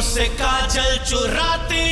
से काजल चुराती